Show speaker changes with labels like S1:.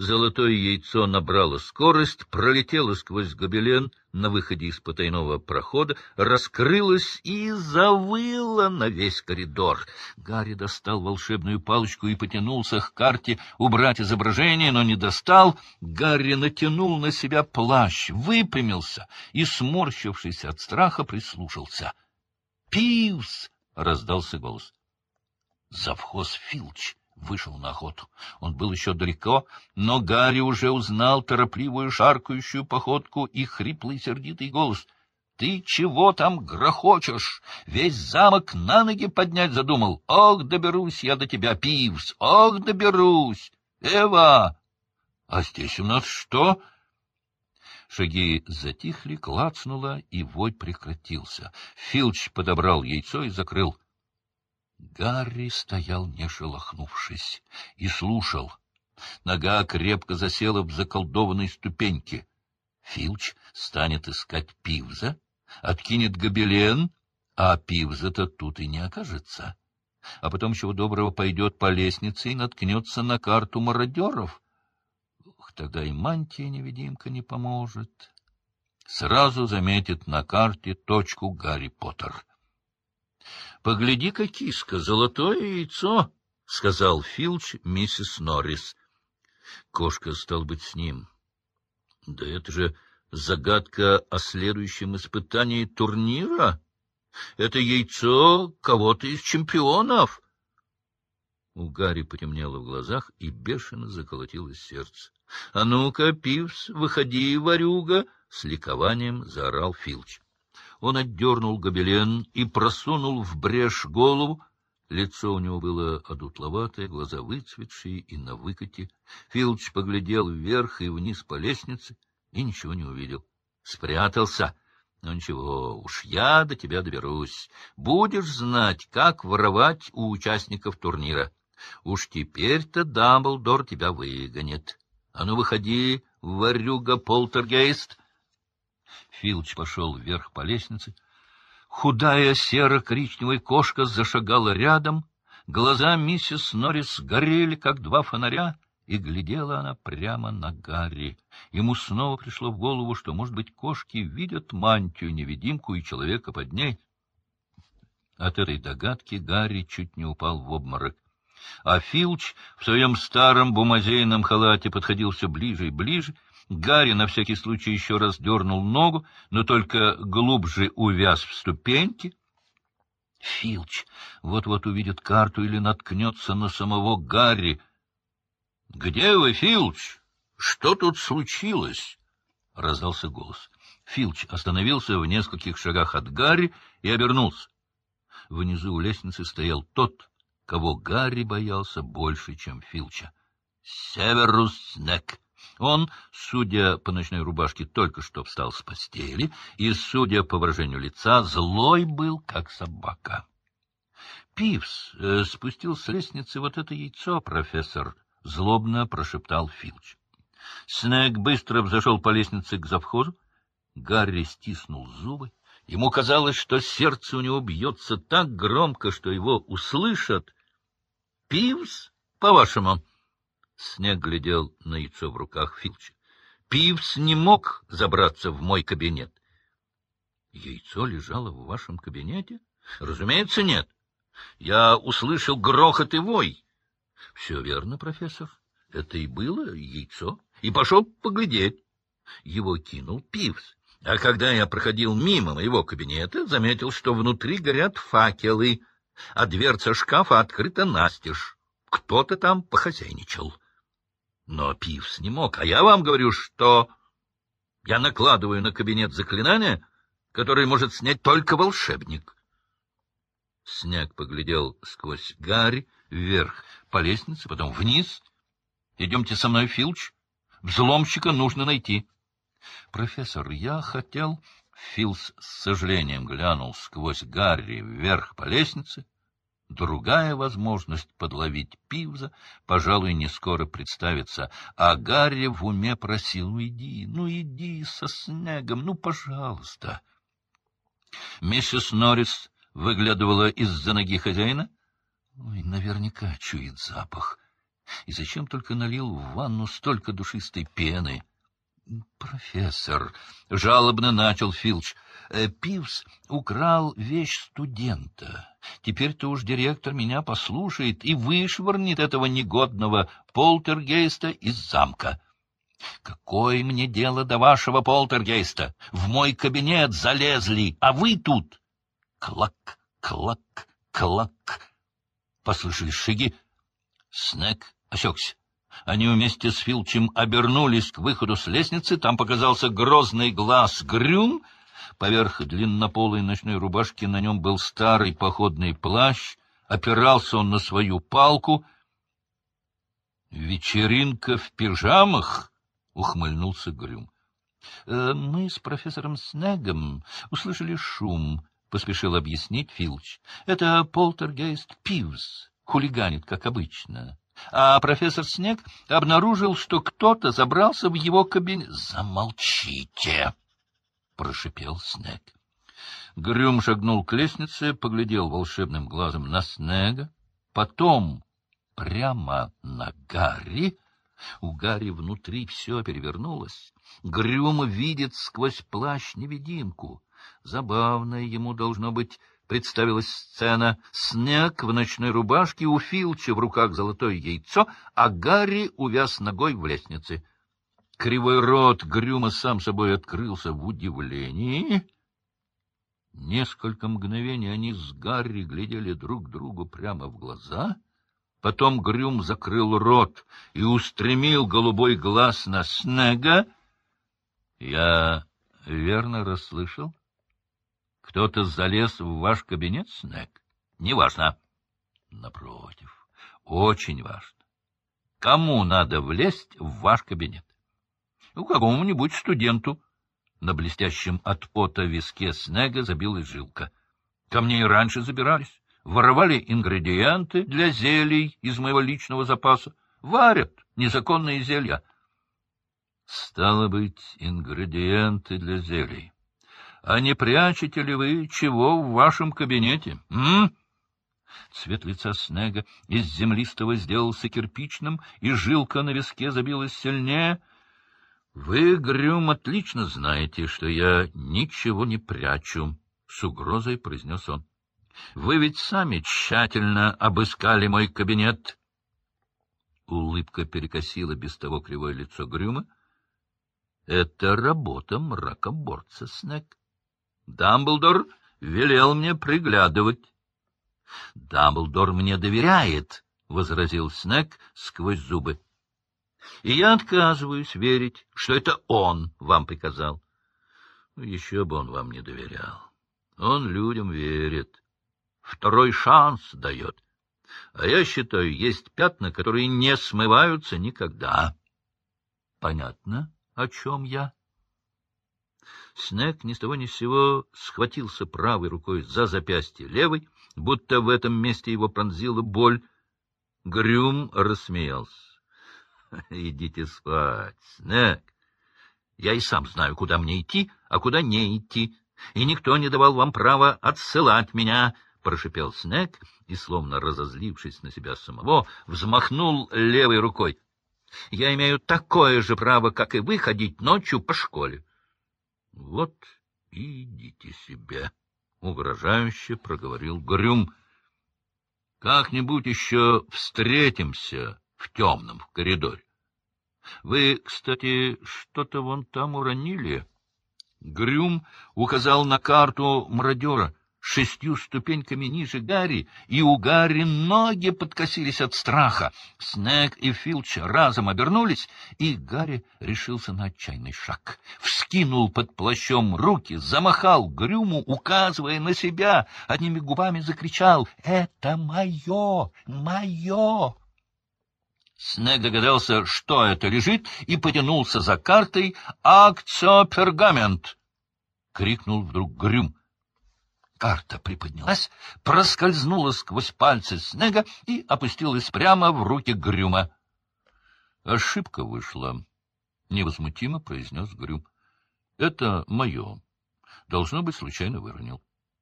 S1: Золотое яйцо набрало скорость, пролетело сквозь гобелен на выходе из потайного прохода, раскрылось и завыло на весь коридор. Гарри достал волшебную палочку и потянулся к карте убрать изображение, но не достал. Гарри натянул на себя плащ, выпрямился и, сморщившись от страха, прислушался. «Пивс!» — раздался голос. «Завхоз Филч!» Вышел на охоту. Он был еще далеко, но Гарри уже узнал торопливую шаркающую походку и хриплый сердитый голос. — Ты чего там грохочешь? Весь замок на ноги поднять задумал. Ох, доберусь я до тебя, Пивс! Ох, доберусь! Эва! А здесь у нас что? Шаги затихли, клацнуло, и вой прекратился. Филч подобрал яйцо и закрыл. Гарри стоял, не шелохнувшись, и слушал. Нога крепко засела в заколдованной ступеньке. Филч станет искать Пивза, откинет гобелен, а Пивза-то тут и не окажется. А потом чего доброго пойдет по лестнице и наткнется на карту мародеров. Ух, тогда и мантия-невидимка не поможет. Сразу заметит на карте точку Гарри Поттер. — Погляди-ка, киска, золотое яйцо, — сказал Филч миссис Норрис. Кошка стал быть с ним. Да это же загадка о следующем испытании турнира. Это яйцо кого-то из чемпионов. У Гарри потемнело в глазах, и бешено заколотилось сердце. — А ну-ка, Пивс, выходи, ворюга! — с ликованием заорал Филч. Он отдернул гобелен и просунул в брешь голову. Лицо у него было одутловатое, глаза выцветшие и на выкате. Филч поглядел вверх и вниз по лестнице и ничего не увидел. Спрятался. Ну ничего, уж я до тебя доберусь. Будешь знать, как воровать у участников турнира. Уж теперь-то Дамблдор тебя выгонит. А ну, выходи, ворюга Полтергейст. Филч пошел вверх по лестнице. Худая серо-коричневая кошка зашагала рядом. Глаза миссис Норрис горели, как два фонаря, и глядела она прямо на Гарри. Ему снова пришло в голову, что, может быть, кошки видят мантию-невидимку и человека под ней. От этой догадки Гарри чуть не упал в обморок. А Филч в своем старом бумазейном халате подходил все ближе и ближе, Гарри на всякий случай еще раз дернул ногу, но только глубже увяз в ступеньке. Филч вот-вот увидит карту или наткнется на самого Гарри. — Где вы, Филч? Что тут случилось? — раздался голос. Филч остановился в нескольких шагах от Гарри и обернулся. Внизу у лестницы стоял тот, кого Гарри боялся больше, чем Филча. — Северус Снег. Он, судя по ночной рубашке, только что встал с постели, и, судя по выражению лица, злой был, как собака. — Пивс э, спустил с лестницы вот это яйцо, профессор, — злобно прошептал Филч. Снег быстро взошел по лестнице к завхозу. Гарри стиснул зубы. Ему казалось, что сердце у него бьется так громко, что его услышат. — Пивс, по-вашему? Снег глядел на яйцо в руках Филча. Пивс не мог забраться в мой кабинет. Яйцо лежало в вашем кабинете? Разумеется, нет. Я услышал грохот и вой. Все верно, профессор. Это и было яйцо. И пошел поглядеть. Его кинул Пивс. А когда я проходил мимо моего кабинета, заметил, что внутри горят факелы, а дверца шкафа открыта настежь. Кто-то там похозяйничал. Но Пивс не мог. А я вам говорю, что я накладываю на кабинет заклинание, которое может снять только волшебник. Снег поглядел сквозь Гарри вверх по лестнице, потом вниз. — Идемте со мной, Филч. Взломщика нужно найти. — Профессор, я хотел... Филс с сожалением глянул сквозь Гарри вверх по лестнице. Другая возможность подловить Пивза, пожалуй, не скоро представится, а Гарри в уме просил, ну иди, ну иди со снегом, ну, пожалуйста. Миссис Норрис выглядывала из-за ноги хозяина. Ой, наверняка чует запах. И зачем только налил в ванну столько душистой пены? — Профессор, — жалобно начал Филч, э, — Пивс украл вещь студента. Теперь-то уж директор меня послушает и вышвырнет этого негодного полтергейста из замка. Какое мне дело до вашего полтергейста? В мой кабинет залезли, а вы тут... Клак, клак, клак. Послышались шаги. Снег осекся. Они вместе с Филчем обернулись к выходу с лестницы. Там показался грозный глаз Грюм. Поверх длиннополой ночной рубашки на нем был старый походный плащ. Опирался он на свою палку. «Вечеринка в пижамах?» — ухмыльнулся Грюм. «Э, — Мы с профессором Снегом услышали шум, — поспешил объяснить Филч. — Это полтергейст Пивз, хулиганит, как обычно а профессор Снег обнаружил, что кто-то забрался в его кабинет. — Замолчите! — прошипел Снег. Грюм шагнул к лестнице, поглядел волшебным глазом на Снега, потом прямо на Гарри. У Гарри внутри все перевернулось. Грюм видит сквозь плащ невидимку. Забавное ему должно быть представилась сцена. Снег в ночной рубашке, у Филча в руках золотое яйцо, а Гарри увяз ногой в лестнице. Кривой рот Грюма сам собой открылся в удивлении. Несколько мгновений они с Гарри глядели друг другу прямо в глаза. Потом Грюм закрыл рот и устремил голубой глаз на Снега. — Я верно расслышал? Кто-то залез в ваш кабинет, Снег? Неважно. Напротив, очень важно. Кому надо влезть в ваш кабинет? У какому-нибудь студенту. На блестящем от пота виске Снега забилась жилка. Ко мне и раньше забирались. Воровали ингредиенты для зелий из моего личного запаса. Варят незаконные зелья. Стало быть, ингредиенты для зелий. А не прячете ли вы чего в вашем кабинете? М? Цвет лица Снега из землистого сделался кирпичным, и жилка на виске забилась сильнее. — Вы, Грюм, отлично знаете, что я ничего не прячу, — с угрозой произнес он. — Вы ведь сами тщательно обыскали мой кабинет. Улыбка перекосила без того кривое лицо Грюма. — Это работа мракоборца, Снег. Дамблдор велел мне приглядывать. — Дамблдор мне доверяет, — возразил Снег сквозь зубы. — И я отказываюсь верить, что это он вам приказал. Ну, еще бы он вам не доверял. Он людям верит. Второй шанс дает. А я считаю, есть пятна, которые не смываются никогда. Понятно, о чем я? Снег ни с того ни с сего схватился правой рукой за запястье левой, будто в этом месте его пронзила боль. Грюм рассмеялся. — Идите спать, Снег. Я и сам знаю, куда мне идти, а куда не идти. И никто не давал вам права отсылать меня, — прошипел Снег и, словно разозлившись на себя самого, взмахнул левой рукой. — Я имею такое же право, как и вы, ходить ночью по школе. — Вот идите себе, — угрожающе проговорил Грюм. — Как-нибудь еще встретимся в темном коридоре. Вы, кстати, что-то вон там уронили. Грюм указал на карту мародера шестью ступеньками ниже Гарри, и у Гарри ноги подкосились от страха. Снег и Филч разом обернулись, и Гарри решился на отчаянный шаг. Вскинул под плащом руки, замахал Грюму, указывая на себя, одними губами закричал «Это мое! Мое!» Снег догадался, что это лежит, и потянулся за картой «Акцио пергамент!» — крикнул вдруг Грюм. Карта приподнялась, проскользнула сквозь пальцы Снега и опустилась прямо в руки Грюма. — Ошибка вышла, — невозмутимо произнес Грюм. — Это мое. Должно быть, случайно выронил.